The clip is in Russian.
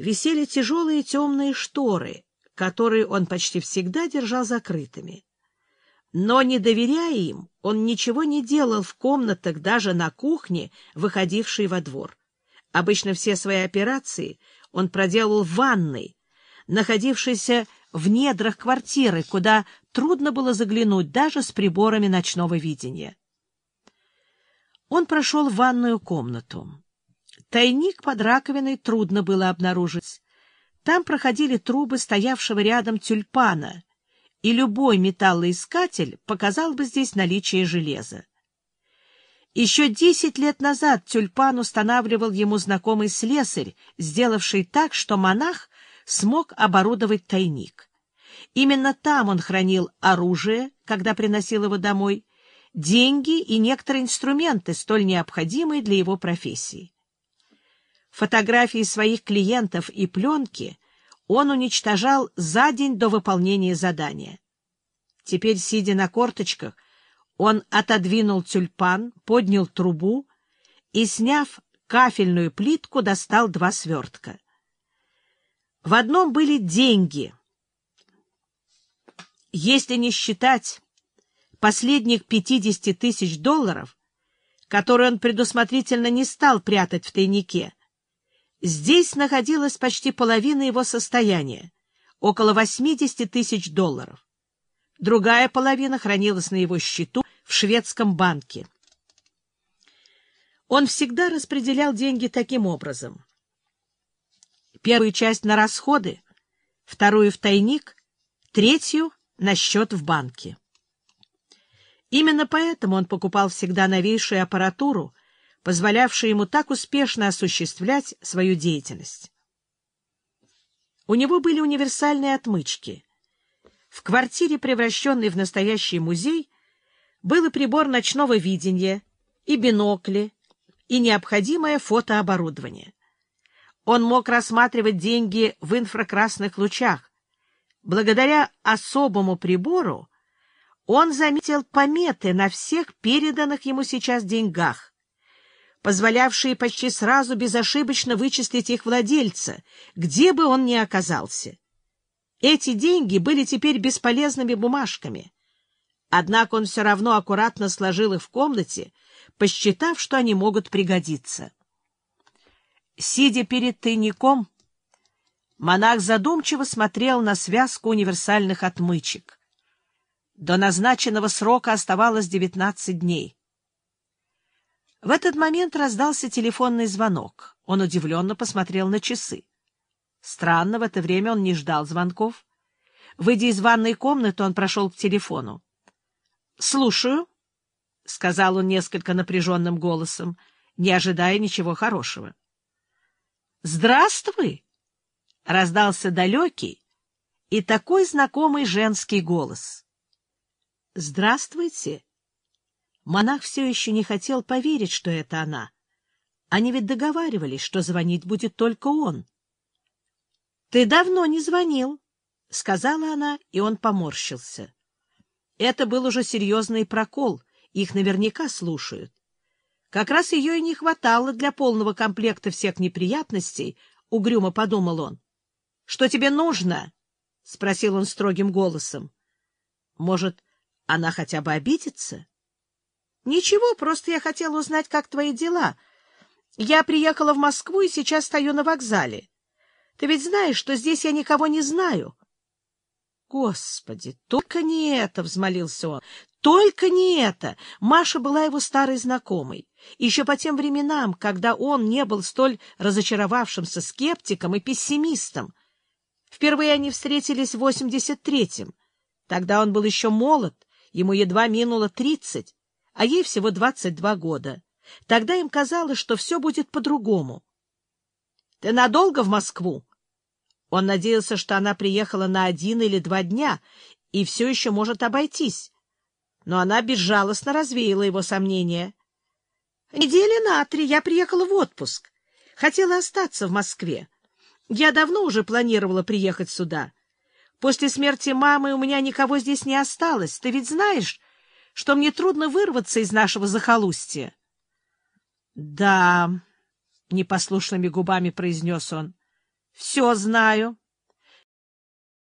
висели тяжелые темные шторы, которые он почти всегда держал закрытыми. Но, не доверяя им, он ничего не делал в комнатах, даже на кухне, выходившей во двор. Обычно все свои операции он проделал в ванной, находившейся в недрах квартиры, куда трудно было заглянуть даже с приборами ночного видения. Он прошел в ванную комнату. Тайник под раковиной трудно было обнаружить. Там проходили трубы стоявшего рядом тюльпана, и любой металлоискатель показал бы здесь наличие железа. Еще десять лет назад тюльпан устанавливал ему знакомый слесарь, сделавший так, что монах смог оборудовать тайник. Именно там он хранил оружие, когда приносил его домой, деньги и некоторые инструменты, столь необходимые для его профессии. Фотографии своих клиентов и пленки он уничтожал за день до выполнения задания. Теперь, сидя на корточках, он отодвинул тюльпан, поднял трубу и, сняв кафельную плитку, достал два свертка. В одном были деньги. Если не считать последних 50 тысяч долларов, которые он предусмотрительно не стал прятать в тайнике, Здесь находилась почти половина его состояния, около 80 тысяч долларов. Другая половина хранилась на его счету в шведском банке. Он всегда распределял деньги таким образом. Первую часть на расходы, вторую в тайник, третью на счет в банке. Именно поэтому он покупал всегда новейшую аппаратуру, позволявшие ему так успешно осуществлять свою деятельность. У него были универсальные отмычки. В квартире, превращенной в настоящий музей, был и прибор ночного видения, и бинокли, и необходимое фотооборудование. Он мог рассматривать деньги в инфракрасных лучах. Благодаря особому прибору он заметил пометы на всех переданных ему сейчас деньгах, позволявшие почти сразу безошибочно вычислить их владельца, где бы он ни оказался. Эти деньги были теперь бесполезными бумажками. Однако он все равно аккуратно сложил их в комнате, посчитав, что они могут пригодиться. Сидя перед тайником, монах задумчиво смотрел на связку универсальных отмычек. До назначенного срока оставалось девятнадцать дней. В этот момент раздался телефонный звонок. Он удивленно посмотрел на часы. Странно, в это время он не ждал звонков. Выйдя из ванной комнаты, он прошел к телефону. — Слушаю, — сказал он несколько напряженным голосом, не ожидая ничего хорошего. — Здравствуй! — раздался далекий и такой знакомый женский голос. — Здравствуйте! — Монах все еще не хотел поверить, что это она. Они ведь договаривались, что звонить будет только он. — Ты давно не звонил, — сказала она, и он поморщился. Это был уже серьезный прокол, их наверняка слушают. Как раз ее и не хватало для полного комплекта всех неприятностей, — угрюмо подумал он. — Что тебе нужно? — спросил он строгим голосом. — Может, она хотя бы обидится? — Ничего, просто я хотела узнать, как твои дела. Я приехала в Москву и сейчас стою на вокзале. Ты ведь знаешь, что здесь я никого не знаю. — Господи, только не это! — взмолился он. — Только не это! Маша была его старой знакомой. Еще по тем временам, когда он не был столь разочаровавшимся скептиком и пессимистом. Впервые они встретились в 83-м. Тогда он был еще молод, ему едва минуло тридцать а ей всего 22 года. Тогда им казалось, что все будет по-другому. — Ты надолго в Москву? Он надеялся, что она приехала на один или два дня и все еще может обойтись. Но она безжалостно развеяла его сомнения. — Недели на три я приехала в отпуск. Хотела остаться в Москве. Я давно уже планировала приехать сюда. После смерти мамы у меня никого здесь не осталось. Ты ведь знаешь, что мне трудно вырваться из нашего захолустья. — Да, — непослушными губами произнес он, Все знаю.